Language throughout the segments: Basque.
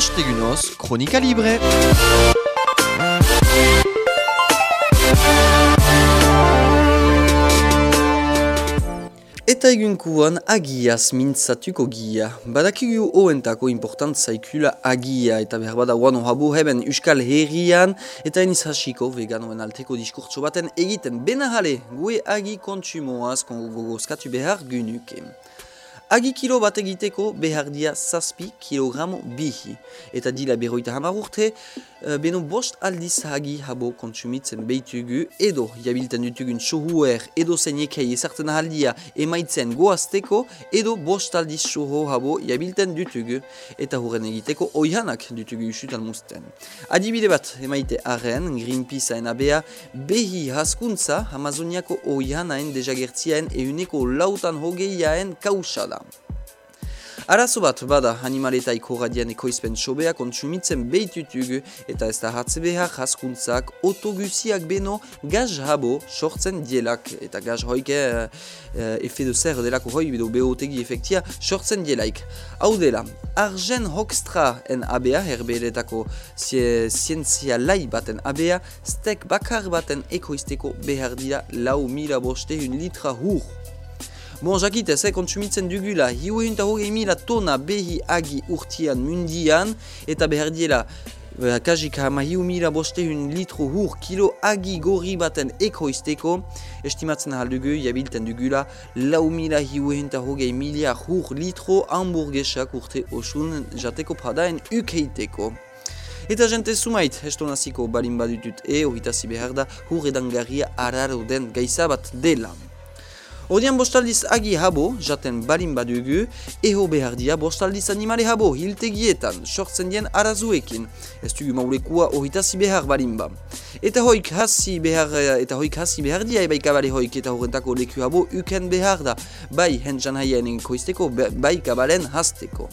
Ostegunoz, Kronika Libre. Eta egunkuan agiaz mintzatuko gia. Badakigu hoentako important zaikula agia eta behar bada guano habu heben Euskal Herrian eta eniz hasiko veganoen alteko diskurtso baten egiten benahale gue agi kontsumoaz gogozkatu behar gynuke. Agi kilo bat egiteko behar dia zazpi kilogramo bihi. Eta dila berroita hamar urte, uh, beno bost aldiz agi habo kontsumitzen behitugu edo jabilten dutugun sohuer edo zeinekei ezartzen ahaldia emaitzen goazteko edo bost aldiz soho habo jabilten dutugu eta hurren egiteko oihanak dutugu usutan musten. Adibide bat emaite arren, Greenpeace abea, behi haskuntza Amazoniako oihanaen dejagertziaen euneko lautan hogeiaen kausada. Arazo bat bada animaleta ikorradian ekoizpen sobea kontsumitzen behitutugu eta ez da hatze behar jaskuntzak otogusiak beno gaz habo sortzen dielak eta gaz hoik eh, eh, efe de zer delako hoi bedo behotegi efektia sortzen dielaik. Hau dela, argen hokstra en abea herbeletako zientzia lai baten abea stek bakar baten ekoizteko behar dira lau mila boste un litra hur. Bon, jakit, ez, eh, kontsumitzen dugula, hiu egin eta hogei mila tona behi agi urtian mundian, eta behar diela, eh, kajik hama hiu mila bostehun litro hur kilo agi gorri baten ekoizteko, estimatzen ahal dugu, jabilten dugula, lau mila hiu egin eta hogei mila hur litro hamburgesak urte osun jateko pradaen ukeiteko. Eta jente sumait, esto naziko balin badutut e, ohitazi behar da, hur edangarria araro den gaizabat dela. Odian bostaldiz agi habo, jaten balin badugu, eho behar dia bostaldiz animale habo, hiltegietan, sortzen dien arazuekin. Ez dugu maulekua ohitazi behar balin ba. Eta hoik hasi behar, eta hoik hasi behar dia ebai kabale hoik eta horrentako leku habo uken behar da, bai hentsan haien koizteko, bai kabalen hasteko.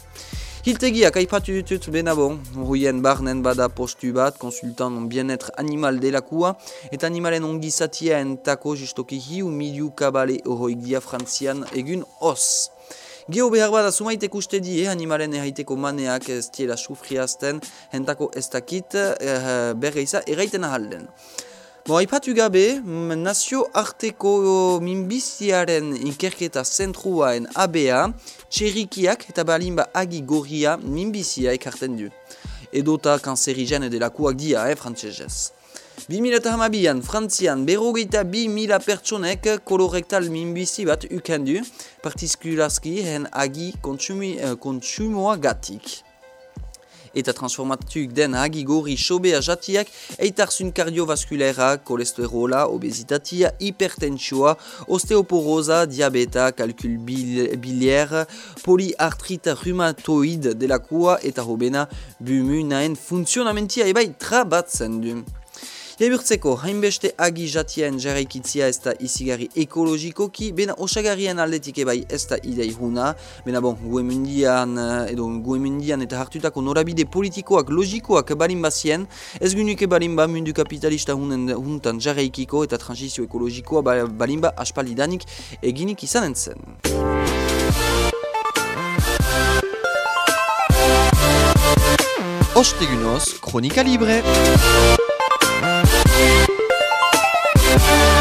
Hiltegiak aipatu ditut benabon, horien barnen bada postu bat, konsultan bien-etre animal delakua, eta animalen ongizatia entako justoki hiu miliu kabale horoik dia frantzian egun os. Geo behar bada sumaitek uste die, animalen erraiteko maneak ez tiela sufriazten, entako ez dakit eh, berreiza erraiten ahalden. Bo, haipatu gabe, nazio arteko minbiziaren inkerketa zentruaen ABA, txerikiak eta balimba agi gorria minbizia ekarten du. Edota kanzerigen edelakuak dia, eh, frantzezez. 2008an, Frantzian, berrogeita bi mila pertsonek kolorektal minbizi bat ukendu, partizkulazki hen agi eh, kontsumoa gatik eta transformatuk den hagi gori sobea jatiak eitarzun kardiovaskulera, kolesterola, obesitatia, hipertensioa, osteoporosa, diabeta, kalkul bil bilier, poliartrita rheumatoid delakua eta hobena bumunaen funtzionamentia ebai trabatzen du. Jaburtzeko, hainbeste agi jatien jarraikitzia ez da izigarri ekologikoki, bena osagarrien aldetik ebai ez da idei huna, bena bon, guemundian, eh, edo guemundian eta hartutako norabide politikoak, logikoak balin bazien, ez gynuke balin ba mundu kapitalista hunen, huntan jarraikiko eta transizio ekologikoa balin ba aspalidanik eginik izanen zen. Ostegunoz, Kronika Libre. We'll